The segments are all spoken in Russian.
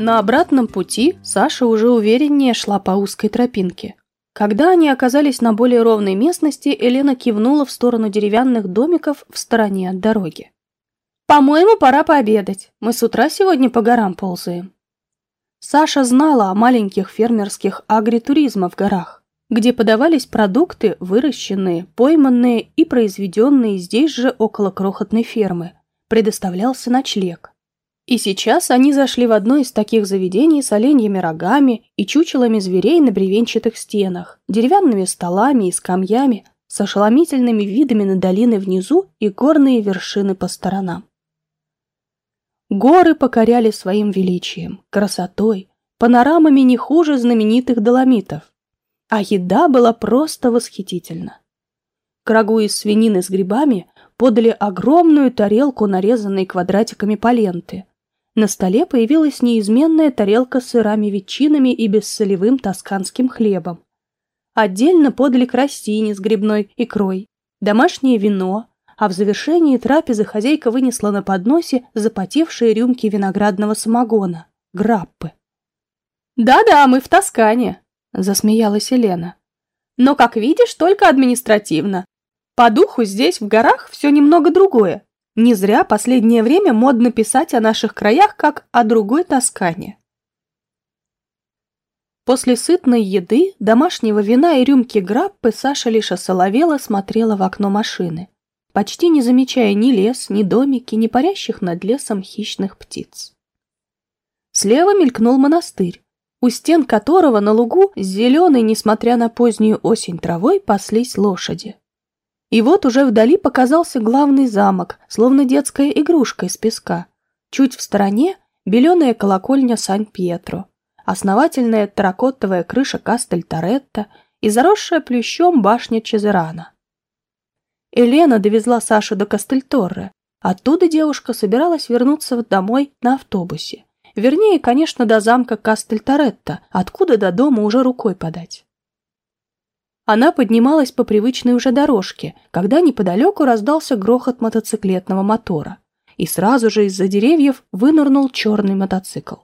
На обратном пути Саша уже увереннее шла по узкой тропинке. Когда они оказались на более ровной местности, Елена кивнула в сторону деревянных домиков в стороне от дороги. «По-моему, пора пообедать. Мы с утра сегодня по горам ползаем». Саша знала о маленьких фермерских агритуризма в горах, где подавались продукты, выращенные, пойманные и произведенные здесь же около крохотной фермы. Предоставлялся ночлег. И сейчас они зашли в одно из таких заведений с оленьими рогами и чучелами зверей на бревенчатых стенах, деревянными столами и скамьями, с ошеломительными видами на долины внизу и горные вершины по сторонам. Горы покоряли своим величием, красотой, панорамами не хуже знаменитых доломитов. А еда была просто восхитительна. К рагу из свинины с грибами подали огромную тарелку, нарезанной квадратиками поленты, на столе появилась неизменная тарелка с сырами ветчинами и бессолевым тосканским хлебом. Отдельно подали крастини с грибной икрой, домашнее вино, а в завершении трапезы хозяйка вынесла на подносе запотевшие рюмки виноградного самогона, граппы. «Да-да, мы в Тоскане», — засмеялась Елена. «Но, как видишь, только административно. По духу здесь, в горах, все немного другое. Не зря последнее время модно писать о наших краях как о другой Тоскане. После сытной еды, домашнего вина и рюмки граппы Саша лишь осоловела смотрела в окно машины, почти не замечая ни лес, ни домики, ни парящих над лесом хищных птиц. Слева мелькнул монастырь, у стен которого на лугу зеленой, несмотря на позднюю осень травой, паслись лошади. И вот уже вдали показался главный замок, словно детская игрушка из песка. Чуть в стороне беленая колокольня Сан-Пьетро, основательная терракотовая крыша Кастель-Торетто и заросшая плющом башня Чезерана. Елена довезла Сашу до Кастельторре. Оттуда девушка собиралась вернуться домой на автобусе. Вернее, конечно, до замка Кастель-Торетто, откуда до дома уже рукой подать. Она поднималась по привычной уже дорожке, когда неподалеку раздался грохот мотоциклетного мотора, и сразу же из-за деревьев вынырнул черный мотоцикл.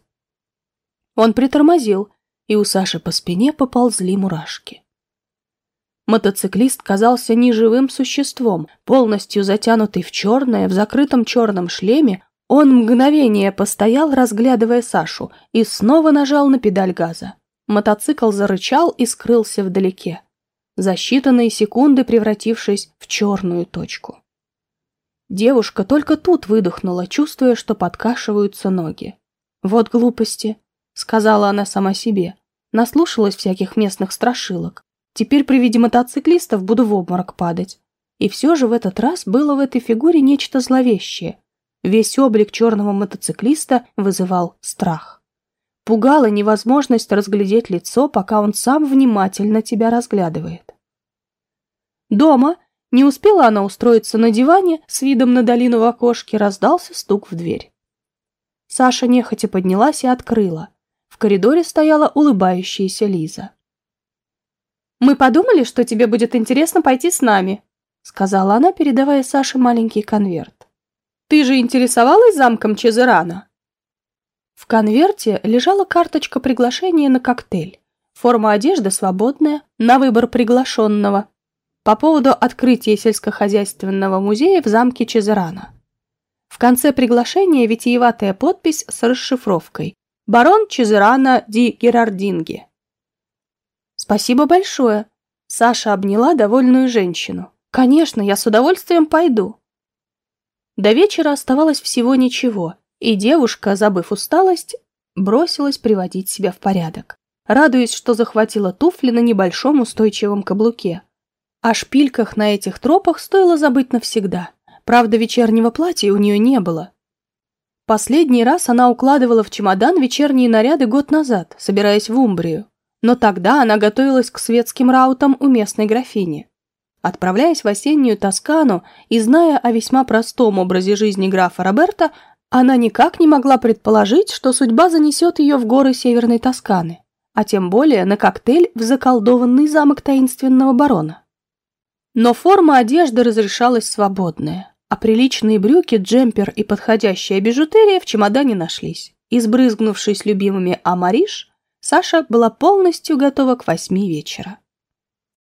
Он притормозил, и у Саши по спине поползли мурашки. Мотоциклист казался неживым существом, полностью затянутый в черное, в закрытом черном шлеме, он мгновение постоял, разглядывая Сашу, и снова нажал на педаль газа. Мотоцикл зарычал и скрылся вдалеке за считанные секунды превратившись в черную точку. Девушка только тут выдохнула, чувствуя, что подкашиваются ноги. «Вот глупости», — сказала она сама себе. Наслушалась всяких местных страшилок. Теперь при виде мотоциклистов буду в обморок падать. И все же в этот раз было в этой фигуре нечто зловещее. Весь облик черного мотоциклиста вызывал страх. Пугала невозможность разглядеть лицо, пока он сам внимательно тебя разглядывает. Дома не успела она устроиться на диване, с видом на долину в окошке раздался стук в дверь. Саша нехотя поднялась и открыла. В коридоре стояла улыбающаяся Лиза. «Мы подумали, что тебе будет интересно пойти с нами», сказала она, передавая Саше маленький конверт. «Ты же интересовалась замком Чезерана?» В конверте лежала карточка приглашения на коктейль. Форма одежды свободная, на выбор приглашенного. По поводу открытия сельскохозяйственного музея в замке Чезерана. В конце приглашения витиеватая подпись с расшифровкой «Барон Чезерана ди Герардинги». «Спасибо большое!» Саша обняла довольную женщину. «Конечно, я с удовольствием пойду». До вечера оставалось всего ничего – и девушка, забыв усталость, бросилась приводить себя в порядок, радуясь, что захватила туфли на небольшом устойчивом каблуке. О шпильках на этих тропах стоило забыть навсегда. Правда, вечернего платья у нее не было. Последний раз она укладывала в чемодан вечерние наряды год назад, собираясь в Умбрию. Но тогда она готовилась к светским раутам у местной графини. Отправляясь в осеннюю Тоскану и зная о весьма простом образе жизни графа Роберта, она никак не могла предположить, что судьба занесет ее в горы Северной Тосканы, а тем более на коктейль в заколдованный замок таинственного барона. Но форма одежды разрешалась свободная, а приличные брюки, джемпер и подходящая бижутерия в чемодане нашлись. Избрызгнувшись любимыми амариш, Саша была полностью готова к восьми вечера.